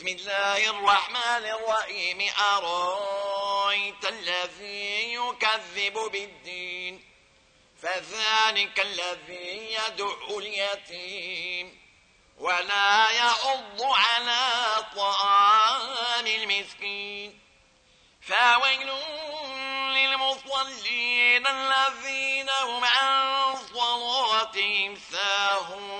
بسم الله الرحمن الرحيم. أرأيت الذي يكذب بالدين؟ فذلك الذي يدعو اليتيم. ولا يحض على طعام المسكين. فويل للمصلين الذين هم عن صلاتهم ساهون.